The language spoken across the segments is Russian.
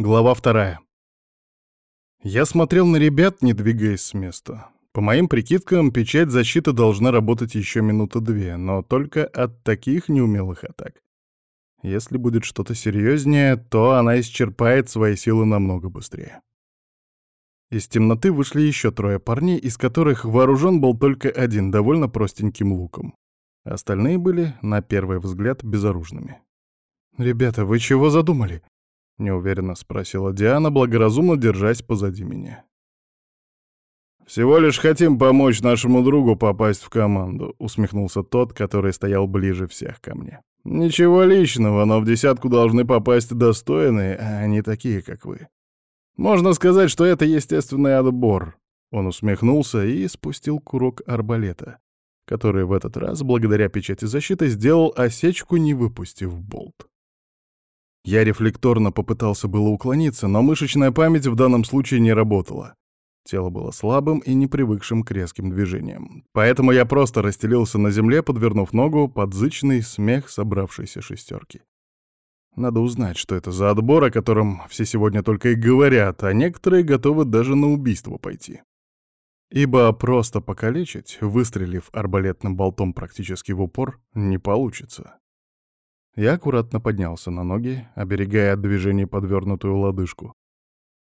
Глава вторая. Я смотрел на ребят, не двигаясь с места. По моим прикидкам, печать защиты должна работать еще минуты две, но только от таких неумелых атак. Если будет что-то серьезнее, то она исчерпает свои силы намного быстрее. Из темноты вышли еще трое парней, из которых вооружен был только один, довольно простеньким луком. Остальные были, на первый взгляд, безоружными. «Ребята, вы чего задумали?» — неуверенно спросила Диана, благоразумно держась позади меня. «Всего лишь хотим помочь нашему другу попасть в команду», — усмехнулся тот, который стоял ближе всех ко мне. «Ничего личного, но в десятку должны попасть достойные, а не такие, как вы. Можно сказать, что это естественный отбор». Он усмехнулся и спустил курок арбалета, который в этот раз, благодаря печати защиты, сделал осечку, не выпустив болт. Я рефлекторно попытался было уклониться, но мышечная память в данном случае не работала. Тело было слабым и не привыкшим к резким движениям. Поэтому я просто расстелился на земле, подвернув ногу под зычный смех собравшейся шестерки. Надо узнать, что это за отбор, о котором все сегодня только и говорят, а некоторые готовы даже на убийство пойти. Ибо просто покалечить, выстрелив арбалетным болтом практически в упор, не получится. Я аккуратно поднялся на ноги, оберегая от движения подвернутую лодыжку.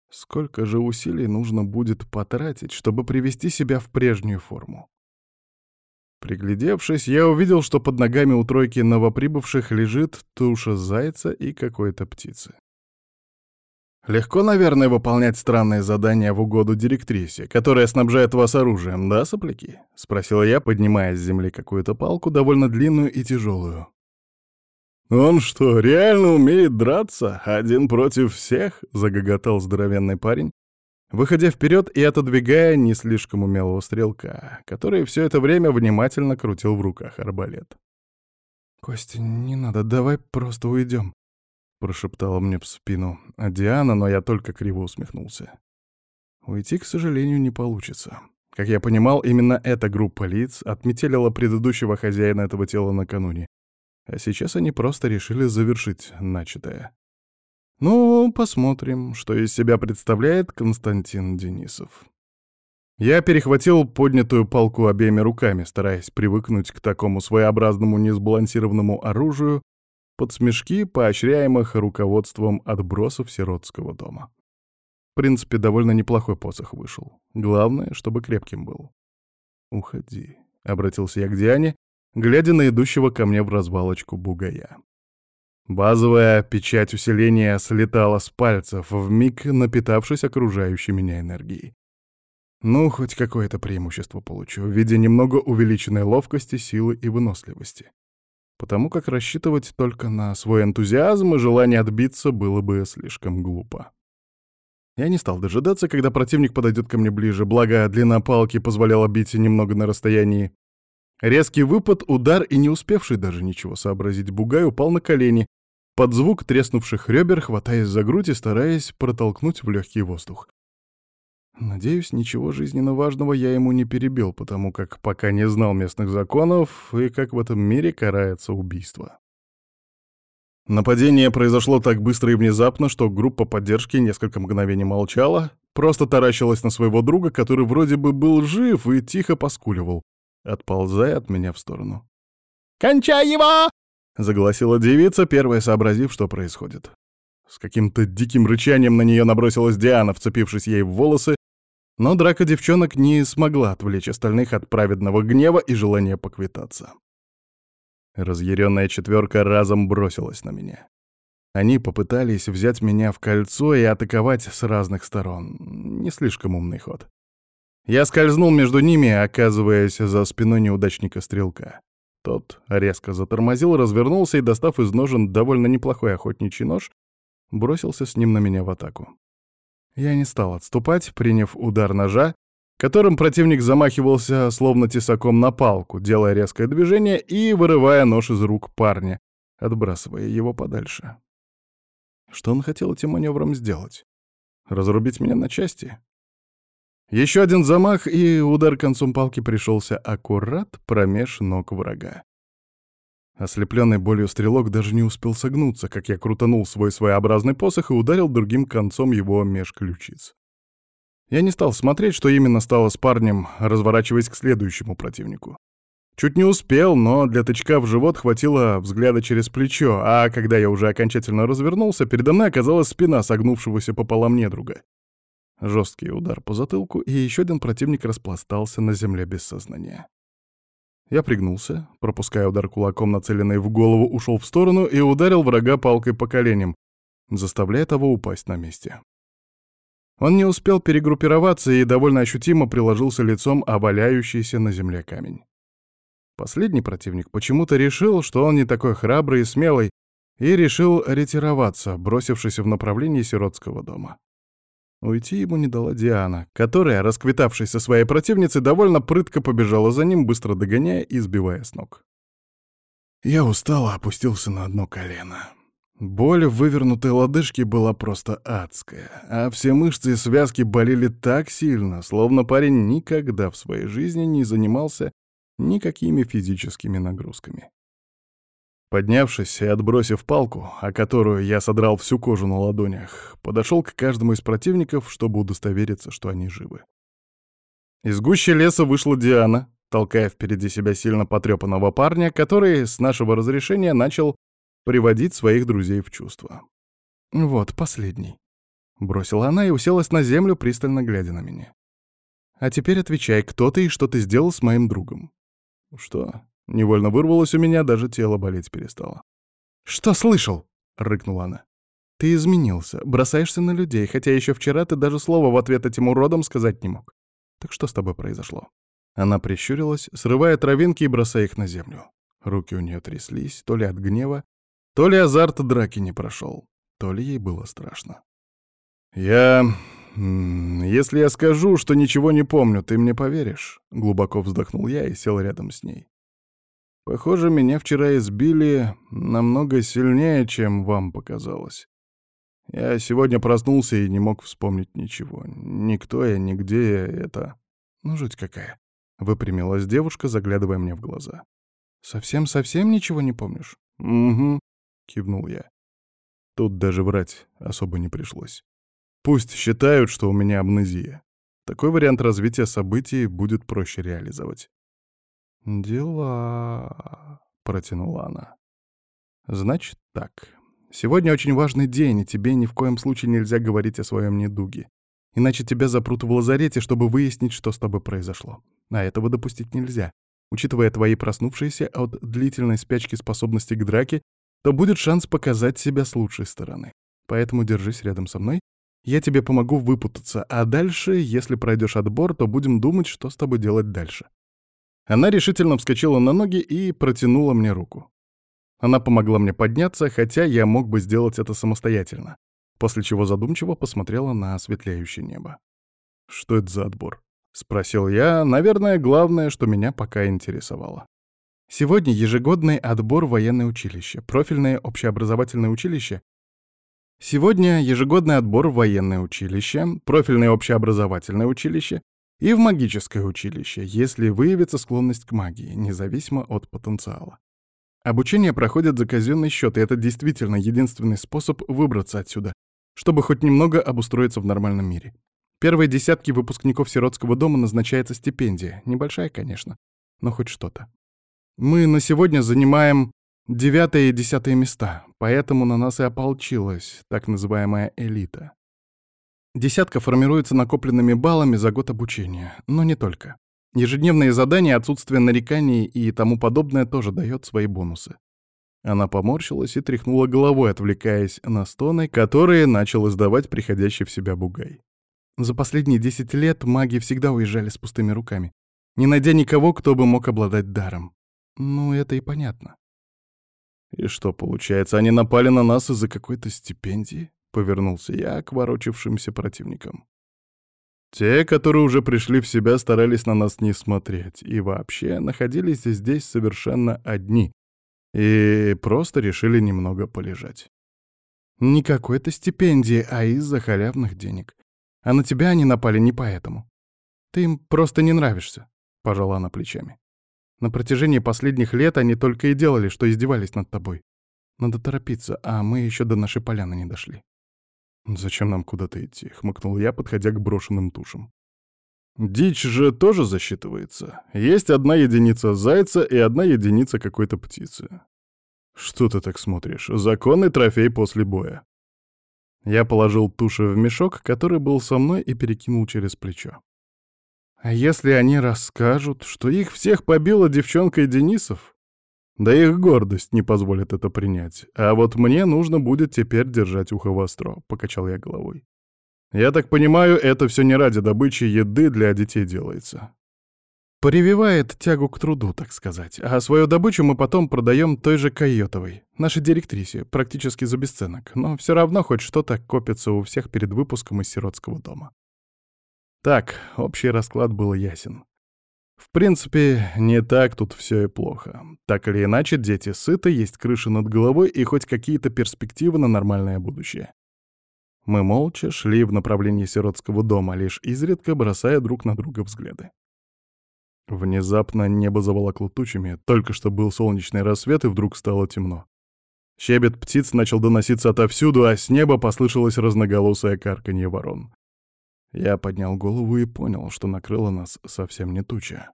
Сколько же усилий нужно будет потратить, чтобы привести себя в прежнюю форму? Приглядевшись, я увидел, что под ногами у тройки новоприбывших лежит туша зайца и какой-то птицы. Легко, наверное, выполнять странные задания в угоду директрисе, которая снабжает вас оружием, да, сопляки? — спросил я, поднимая с земли какую-то палку, довольно длинную и тяжелую. «Он что, реально умеет драться? Один против всех?» — загоготал здоровенный парень, выходя вперед и отодвигая не слишком умелого стрелка, который все это время внимательно крутил в руках арбалет. «Костя, не надо, давай просто уйдем», — прошептала мне в спину Диана, но я только криво усмехнулся. Уйти, к сожалению, не получится. Как я понимал, именно эта группа лиц отметелила предыдущего хозяина этого тела накануне. А сейчас они просто решили завершить начатое. Ну, посмотрим, что из себя представляет Константин Денисов. Я перехватил поднятую палку обеими руками, стараясь привыкнуть к такому своеобразному несбалансированному оружию под смешки, поощряемых руководством отбросов сиротского дома. В принципе, довольно неплохой посох вышел. Главное, чтобы крепким был. «Уходи», — обратился я к Диане, глядя на идущего ко мне в развалочку бугая. Базовая печать усиления слетала с пальцев, вмиг напитавшись окружающей меня энергией. Ну, хоть какое-то преимущество получу в виде немного увеличенной ловкости, силы и выносливости. Потому как рассчитывать только на свой энтузиазм и желание отбиться было бы слишком глупо. Я не стал дожидаться, когда противник подойдет ко мне ближе, благо длина палки позволяла бить немного на расстоянии. Резкий выпад, удар и не успевший даже ничего сообразить бугай упал на колени, под звук треснувших ребер, хватаясь за грудь и стараясь протолкнуть в легкий воздух. Надеюсь, ничего жизненно важного я ему не перебил, потому как пока не знал местных законов и как в этом мире карается убийство. Нападение произошло так быстро и внезапно, что группа поддержки несколько мгновений молчала, просто таращилась на своего друга, который вроде бы был жив и тихо поскуливал отползая от меня в сторону. «Кончай его!» — заголосила девица, первая сообразив, что происходит. С каким-то диким рычанием на нее набросилась Диана, вцепившись ей в волосы, но драка девчонок не смогла отвлечь остальных от праведного гнева и желания поквитаться. Разъяренная четверка разом бросилась на меня. Они попытались взять меня в кольцо и атаковать с разных сторон. Не слишком умный ход. Я скользнул между ними, оказываясь за спиной неудачника-стрелка. Тот резко затормозил, развернулся и, достав из ножен довольно неплохой охотничий нож, бросился с ним на меня в атаку. Я не стал отступать, приняв удар ножа, которым противник замахивался словно тесаком на палку, делая резкое движение и вырывая нож из рук парня, отбрасывая его подальше. Что он хотел этим маневром сделать? Разрубить меня на части? Еще один замах, и удар концом палки пришелся аккурат промеж ног врага. Ослепленный болью стрелок даже не успел согнуться, как я крутанул свой своеобразный посох и ударил другим концом его меж ключиц. Я не стал смотреть, что именно стало с парнем, разворачиваясь к следующему противнику. Чуть не успел, но для тычка в живот хватило взгляда через плечо, а когда я уже окончательно развернулся, передо мной оказалась спина согнувшегося пополам недруга. Жесткий удар по затылку, и еще один противник распластался на земле без сознания. Я пригнулся, пропуская удар кулаком, нацеленный в голову, ушел в сторону и ударил врага палкой по коленям, заставляя того упасть на месте. Он не успел перегруппироваться и довольно ощутимо приложился лицом о на земле камень. Последний противник почему-то решил, что он не такой храбрый и смелый, и решил ретироваться, бросившись в направлении сиротского дома. Уйти ему не дала Диана, которая, расквитавшись со своей противницей, довольно прытко побежала за ним, быстро догоняя и сбивая с ног. Я устало опустился на одно колено. Боль в вывернутой лодыжке была просто адская, а все мышцы и связки болели так сильно, словно парень никогда в своей жизни не занимался никакими физическими нагрузками. Поднявшись и отбросив палку, о которую я содрал всю кожу на ладонях, подошел к каждому из противников, чтобы удостовериться, что они живы. Из гущи леса вышла Диана, толкая впереди себя сильно потрепанного парня, который, с нашего разрешения, начал приводить своих друзей в чувство. «Вот, последний», — бросила она и уселась на землю, пристально глядя на меня. «А теперь отвечай, кто ты и что ты сделал с моим другом?» «Что?» Невольно вырвалось у меня, даже тело болеть перестало. «Что слышал?» — рыкнула она. «Ты изменился, бросаешься на людей, хотя еще вчера ты даже слова в ответ этим уродам сказать не мог. Так что с тобой произошло?» Она прищурилась, срывая травинки и бросая их на землю. Руки у нее тряслись, то ли от гнева, то ли азарт драки не прошел, то ли ей было страшно. «Я... Если я скажу, что ничего не помню, ты мне поверишь?» Глубоко вздохнул я и сел рядом с ней. Похоже, меня вчера избили намного сильнее, чем вам показалось. Я сегодня проснулся и не мог вспомнить ничего. Никто я, нигде я, это... Ну, жуть какая. Выпрямилась девушка, заглядывая мне в глаза. «Совсем-совсем ничего не помнишь?» «Угу», — кивнул я. Тут даже врать особо не пришлось. Пусть считают, что у меня амнезия. Такой вариант развития событий будет проще реализовать. «Дела...» — протянула она. «Значит так. Сегодня очень важный день, и тебе ни в коем случае нельзя говорить о своем недуге. Иначе тебя запрут в лазарете, чтобы выяснить, что с тобой произошло. А этого допустить нельзя. Учитывая твои проснувшиеся от длительной спячки способности к драке, то будет шанс показать себя с лучшей стороны. Поэтому держись рядом со мной. Я тебе помогу выпутаться, а дальше, если пройдешь отбор, то будем думать, что с тобой делать дальше. Она решительно вскочила на ноги и протянула мне руку. Она помогла мне подняться, хотя я мог бы сделать это самостоятельно, после чего задумчиво посмотрела на осветляющее небо. «Что это за отбор?» — спросил я, наверное, главное, что меня пока интересовало. Сегодня ежегодный отбор военное училище, профильное общеобразовательное училище. Сегодня ежегодный отбор военное училище, профильное общеобразовательное училище и в магическое училище, если выявится склонность к магии, независимо от потенциала. Обучение проходит за казенный счет, и это действительно единственный способ выбраться отсюда, чтобы хоть немного обустроиться в нормальном мире. Первые десятки выпускников сиротского дома назначается стипендия, небольшая, конечно, но хоть что-то. Мы на сегодня занимаем девятое и десятое места, поэтому на нас и ополчилась так называемая элита. Десятка формируется накопленными баллами за год обучения, но не только. Ежедневные задания, отсутствие нареканий и тому подобное тоже дает свои бонусы. Она поморщилась и тряхнула головой, отвлекаясь на стоны, которые начал издавать приходящий в себя бугай. За последние десять лет маги всегда уезжали с пустыми руками, не найдя никого, кто бы мог обладать даром. Ну, это и понятно. И что, получается, они напали на нас из-за какой-то стипендии? — повернулся я к ворочавшимся противникам. Те, которые уже пришли в себя, старались на нас не смотреть и вообще находились здесь совершенно одни и просто решили немного полежать. Не какой-то стипендии, а из-за халявных денег. А на тебя они напали не поэтому. Ты им просто не нравишься, — пожала она плечами. На протяжении последних лет они только и делали, что издевались над тобой. Надо торопиться, а мы еще до нашей поляны не дошли. «Зачем нам куда-то идти?» — хмыкнул я, подходя к брошенным тушам. «Дичь же тоже засчитывается. Есть одна единица зайца и одна единица какой-то птицы. Что ты так смотришь? Законный трофей после боя». Я положил туши в мешок, который был со мной, и перекинул через плечо. «А если они расскажут, что их всех побила девчонка Денисов?» Да их гордость не позволит это принять. А вот мне нужно будет теперь держать ухо востро, — покачал я головой. Я так понимаю, это все не ради добычи еды для детей делается. Прививает тягу к труду, так сказать. А свою добычу мы потом продаем той же Койотовой, нашей директрисе, практически за бесценок. Но все равно хоть что-то копится у всех перед выпуском из сиротского дома. Так, общий расклад был ясен. В принципе, не так тут все и плохо. Так или иначе, дети сыты, есть крыша над головой и хоть какие-то перспективы на нормальное будущее. Мы молча шли в направлении сиротского дома, лишь изредка бросая друг на друга взгляды. Внезапно небо заволокло тучами, только что был солнечный рассвет, и вдруг стало темно. Щебет птиц начал доноситься отовсюду, а с неба послышалось разноголосое карканье ворон. Я поднял голову и понял, что накрыла нас совсем не туча.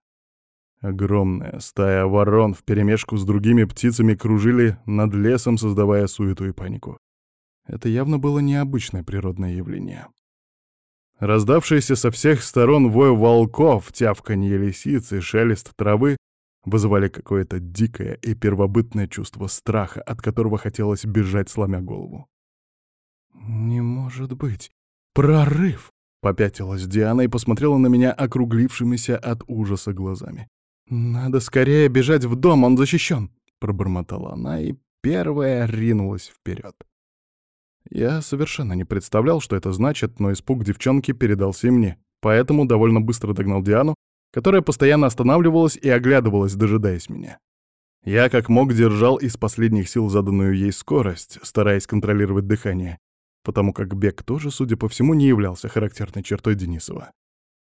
Огромная стая ворон вперемешку с другими птицами кружили над лесом, создавая суету и панику. Это явно было необычное природное явление. Раздавшиеся со всех сторон вой волков, тявканье лисиц и шелест травы вызывали какое-то дикое и первобытное чувство страха, от которого хотелось бежать, сломя голову. «Не может быть! Прорыв!» Попятилась Диана и посмотрела на меня округлившимися от ужаса глазами. «Надо скорее бежать в дом, он защищен!» — пробормотала она и первая ринулась вперед. Я совершенно не представлял, что это значит, но испуг девчонки передался и мне, поэтому довольно быстро догнал Диану, которая постоянно останавливалась и оглядывалась, дожидаясь меня. Я как мог держал из последних сил заданную ей скорость, стараясь контролировать дыхание, потому как бег тоже, судя по всему, не являлся характерной чертой Денисова.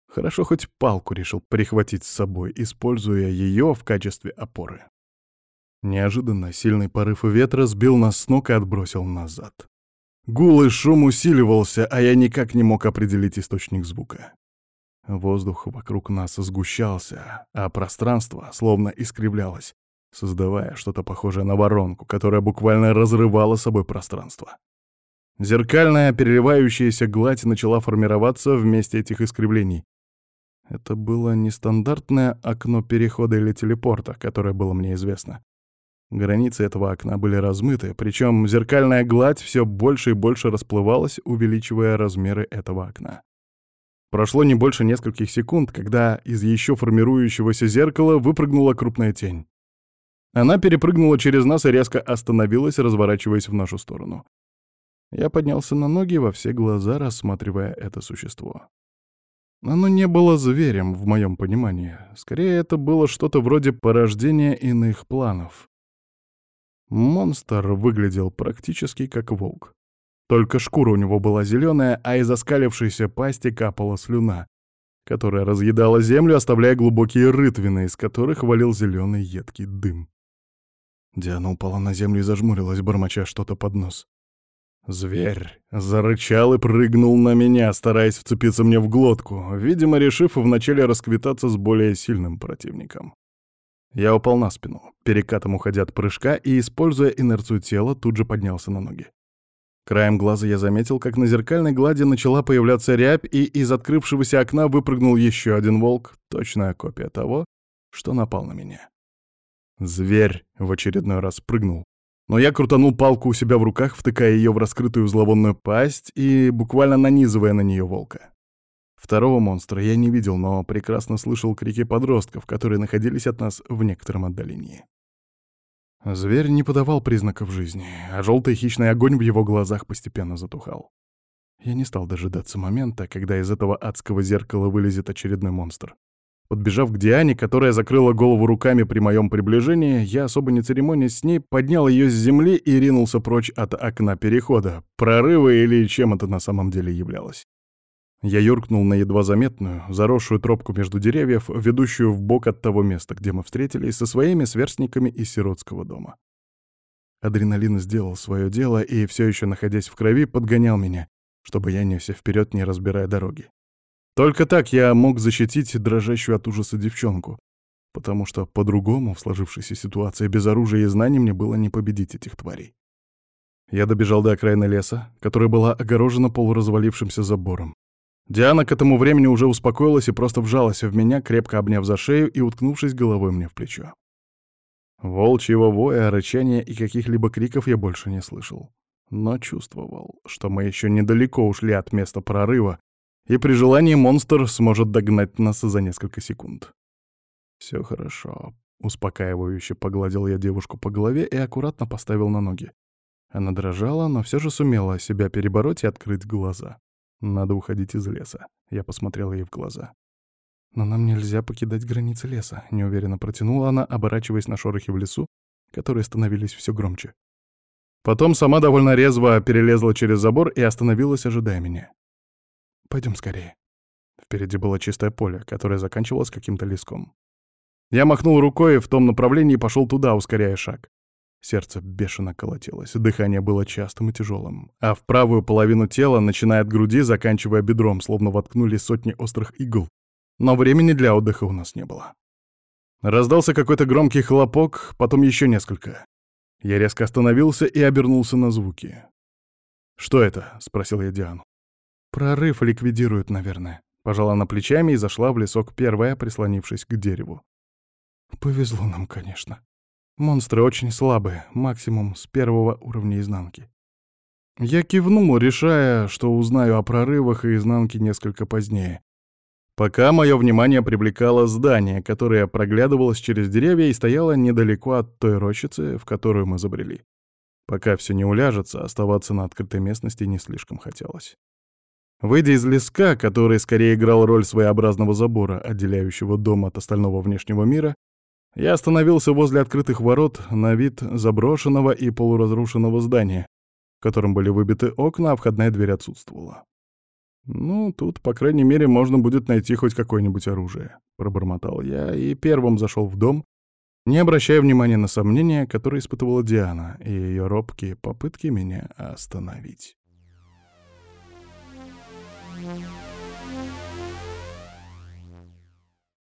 Хорошо хоть палку решил прихватить с собой, используя ее в качестве опоры. Неожиданно сильный порыв ветра сбил нас с ног и отбросил назад. Гул и шум усиливался, а я никак не мог определить источник звука. Воздух вокруг нас сгущался, а пространство словно искривлялось, создавая что-то похожее на воронку, которая буквально разрывала собой пространство. Зеркальная переливающаяся гладь начала формироваться вместе этих искривлений. Это было нестандартное окно перехода или телепорта, которое было мне известно. Границы этого окна были размыты, причем зеркальная гладь все больше и больше расплывалась, увеличивая размеры этого окна. Прошло не больше нескольких секунд, когда из еще формирующегося зеркала выпрыгнула крупная тень. Она перепрыгнула через нас и резко остановилась, разворачиваясь в нашу сторону. Я поднялся на ноги во все глаза, рассматривая это существо. Оно не было зверем в моем понимании. Скорее, это было что-то вроде порождения иных планов. Монстр выглядел практически как волк. Только шкура у него была зеленая, а из оскалившейся пасти капала слюна, которая разъедала землю, оставляя глубокие рытвины, из которых валил зеленый едкий дым. Диана упала на землю и зажмурилась, бормоча что-то под нос. Зверь зарычал и прыгнул на меня, стараясь вцепиться мне в глотку, видимо, решив вначале расквитаться с более сильным противником. Я упал на спину, перекатом уходя от прыжка и, используя инерцию тела, тут же поднялся на ноги. Краем глаза я заметил, как на зеркальной глади начала появляться рябь, и из открывшегося окна выпрыгнул еще один волк, точная копия того, что напал на меня. Зверь в очередной раз прыгнул, но я крутанул палку у себя в руках, втыкая ее в раскрытую зловонную пасть и буквально нанизывая на нее волка. Второго монстра я не видел, но прекрасно слышал крики подростков, которые находились от нас в некотором отдалении. Зверь не подавал признаков жизни, а желтый хищный огонь в его глазах постепенно затухал. Я не стал дожидаться момента, когда из этого адского зеркала вылезет очередной монстр. Подбежав к Диане, которая закрыла голову руками при моем приближении, я, особо не церемонясь с ней, поднял ее с земли и ринулся прочь от окна перехода, прорыва или чем это на самом деле являлось. Я юркнул на едва заметную, заросшую тропку между деревьев, ведущую в бок от того места, где мы встретились со своими сверстниками из сиротского дома. Адреналин сделал свое дело и, все еще находясь в крови, подгонял меня, чтобы я несся вперед, не разбирая дороги. Только так я мог защитить дрожащую от ужаса девчонку, потому что по-другому в сложившейся ситуации без оружия и знаний мне было не победить этих тварей. Я добежал до окраины леса, которая была огорожена полуразвалившимся забором. Диана к этому времени уже успокоилась и просто вжалась в меня, крепко обняв за шею и уткнувшись головой мне в плечо. Волчьего воя, рычания и каких-либо криков я больше не слышал. Но чувствовал, что мы еще недалеко ушли от места прорыва, и при желании монстр сможет догнать нас за несколько секунд. Все хорошо. Успокаивающе погладил я девушку по голове и аккуратно поставил на ноги. Она дрожала, но все же сумела себя перебороть и открыть глаза. Надо уходить из леса. Я посмотрел ей в глаза. «Но нам нельзя покидать границы леса», — неуверенно протянула она, оборачиваясь на шорохи в лесу, которые становились все громче. Потом сама довольно резво перелезла через забор и остановилась, ожидая меня. Пойдем скорее». Впереди было чистое поле, которое заканчивалось каким-то леском. Я махнул рукой в том направлении и пошел туда, ускоряя шаг. Сердце бешено колотилось, дыхание было частым и тяжелым, а в правую половину тела, начиная от груди, заканчивая бедром, словно воткнули сотни острых игл. Но времени для отдыха у нас не было. Раздался какой-то громкий хлопок, потом еще несколько. Я резко остановился и обернулся на звуки. «Что это?» — спросил я Диану. «Прорыв ликвидируют, наверное». Пожала она плечами и зашла в лесок первая, прислонившись к дереву. «Повезло нам, конечно». Монстры очень слабые, максимум с первого уровня изнанки. Я кивнул, решая, что узнаю о прорывах и изнанке несколько позднее. Пока мое внимание привлекало здание, которое проглядывалось через деревья и стояло недалеко от той рощицы, в которую мы забрели. Пока все не уляжется, оставаться на открытой местности не слишком хотелось. Выйдя из леска, который скорее играл роль своеобразного забора, отделяющего дом от остального внешнего мира, я остановился возле открытых ворот на вид заброшенного и полуразрушенного здания, в котором были выбиты окна, а входная дверь отсутствовала. «Ну, тут, по крайней мере, можно будет найти хоть какое-нибудь оружие», — пробормотал я и первым зашел в дом, не обращая внимания на сомнения, которые испытывала Диана, и ее робкие попытки меня остановить. Mm-hmm.